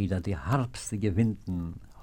Ada die harpsige Winden